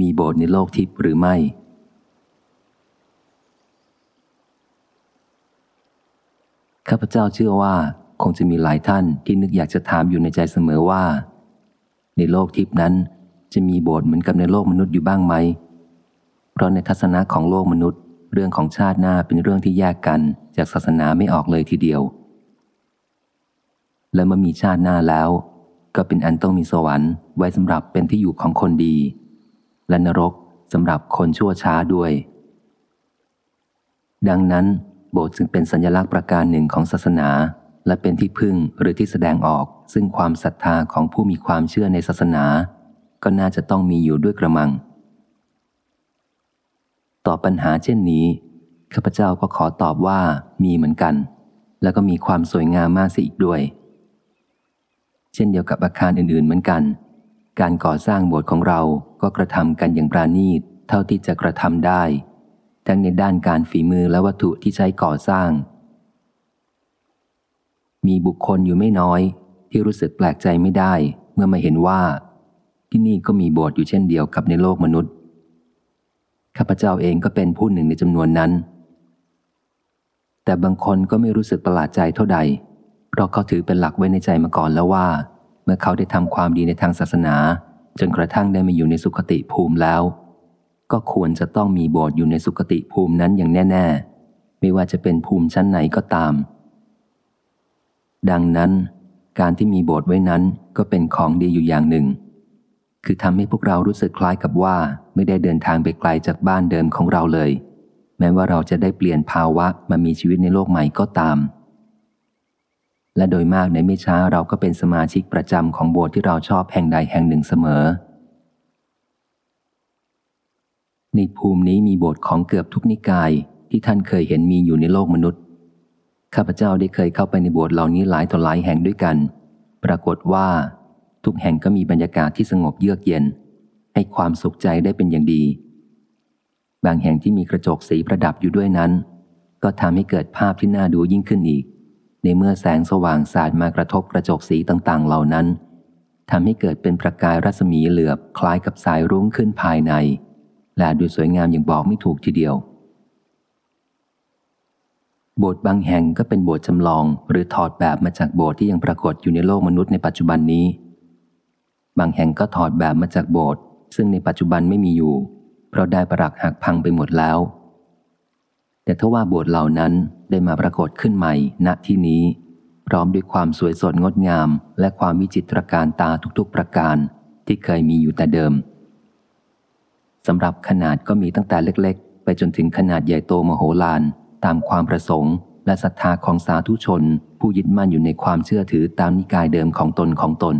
มีโบสถ์ในโลกทิพย์หรือไม่ ข้าพเจ้าเชื่อว่า คงจะมีหลายท่านที่นึกอยากจะถามอยู่ในใจเสมอว่า ในโลกทิพย์นั้น จะมีโบสถ์เหมือนกับในโลกมนุษย์อยู่บ้างไหม เพราะในทัศนะของโลกมนุษย์ เรื่องของชาติหน้าเป็นเรื่องที่แยกกันจากศาสนาไม่ออกเลยทีเดียว และเมื่อมีชาติหน้าแล้ว ก็เป็นอันต้องมีสวรรค์ไว้สำหรับเป็นที่อยู่ของคนดี และนรกสำหรับคนชั่วช้าด้วย ดังนั้น โบสถ์จึงเป็นสัญลักษณ์ประการหนึ่งของศาสนา และเป็นที่พึ่งหรือที่แสดงออก ซึ่งความศรัทธาของผู้มีความเชื่อในศาสนา ก็น่าจะต้องมีอยู่ด้วยกระมัง ต่อปัญหาเช่นนี้ข้าพเจ้าก็ขอตอบว่ามีเหมือนกัน แล้วก็มีความสวยงามมากสิอีกด้วย เช่นเดียวกับอาคารอื่นๆเหมือนกัน การก่อสร้างโบสถ์ของเราก็กระทำกันอย่างปราณีตเท่าที่จะกระทำได้ ทั้งในด้านการฝีมือและวัตถุที่ใช้ก่อสร้าง มีบุคคลอยู่ไม่น้อย ที่รู้สึกแปลกใจไม่ได้ เมื่อมาเห็นว่า ที่นี่ก็มีโบสถ์อยู่เช่นเดียวกับในโลกมนุษย์ข้าพเจ้าเองก็เป็นผู้หนึ่งในจำนวนนั้น แต่บางคนก็ไม่รู้สึกประหลาดใจเท่าใดเพราะเขาถือเป็นหลักไว้ในใจมาก่อนแล้วว่า เมื่อเขาได้ทำความดีในทางศาสนา จนกระทั่งได้มาอยู่ในสุคติภูมิแล้ว ก็ควรจะต้องมีโบสถ์อยู่ในสุคติภูมินั้นอย่างแน่ ๆ ไม่ว่าจะเป็นภูมิชั้นไหนก็ตาม ดังนั้น การที่มีโบสถ์ไว้นั้นก็เป็นของดีอยู่อย่างหนึ่ง คือทำให้พวกเรารู้สึกคล้ายกับว่าไม่ได้เดินทางไปไกลจากบ้านเดิมของเราเลย แม้ว่าเราจะได้เปลี่ยนภาวะมามีชีวิตในโลกใหม่ก็ตาม และโดยมากในไม่ช้าเราก็เป็นสมาชิกประจำของโบสถ์ที่เราชอบแห่งใดแห่งหนึ่งเสมอ ในภูมินี้มีโบสถ์ของเกือบทุกนิกายที่ท่านเคยเห็นมีอยู่ในโลกมนุษย์ ข้าพเจ้าได้เคยเข้าไปในโบสถ์เหล่านี้หลายต่อหลายแห่งด้วยกัน ปรากฏว่า ทุกแห่งก็มีบรรยากาศที่สงบเยือกเย็น ให้ความสุขใจได้เป็นอย่างดี บางแห่งที่มีกระจกสีประดับอยู่ด้วยนั้น ก็ทำให้เกิดภาพที่น่าดูยิ่งขึ้นอีก ในเมื่อแสงสว่างสาดมากระทบกระจกสีต่างๆ เหล่านั้นทำให้เกิดเป็นประกายรัศมีเหลือบคล้ายกับสายรุ้งขึ้นภายใน และดูสวยงามอย่างบอกไม่ถูกทีเดียว โบสถ์บางแห่งก็เป็นโบสถ์จำลอง หรือถอดแบบมาจากโบสถ์ที่ยังปรากฏอยู่ในโลกมนุษย์ในปัจจุบันนี้ บางแห่งก็ถอดแบบมาจากโบสถ์ซึ่งในปัจจุบันไม่มีอยู่ เพราะได้ปรักหักพังไปหมดแล้ว แต่ถ้าว่าโบสถ์เหล่านั้นได้มาปรากฏขึ้นใหม่ณที่นี้ พร้อมด้วยความสวยสดงดงาม และความวิจิตรการตาทุกๆประการที่เคยมีอยู่แต่เดิมสำหรับขนาดก็มีตั้งแต่เล็กๆ ไปจนถึงขนาดใหญ่โตมโหฬารตามความประสงค์และศรัทธาของสาธุชน ผู้ยึดมั่นอยู่ในความเชื่อถือตามนิกายเดิมของตนของตน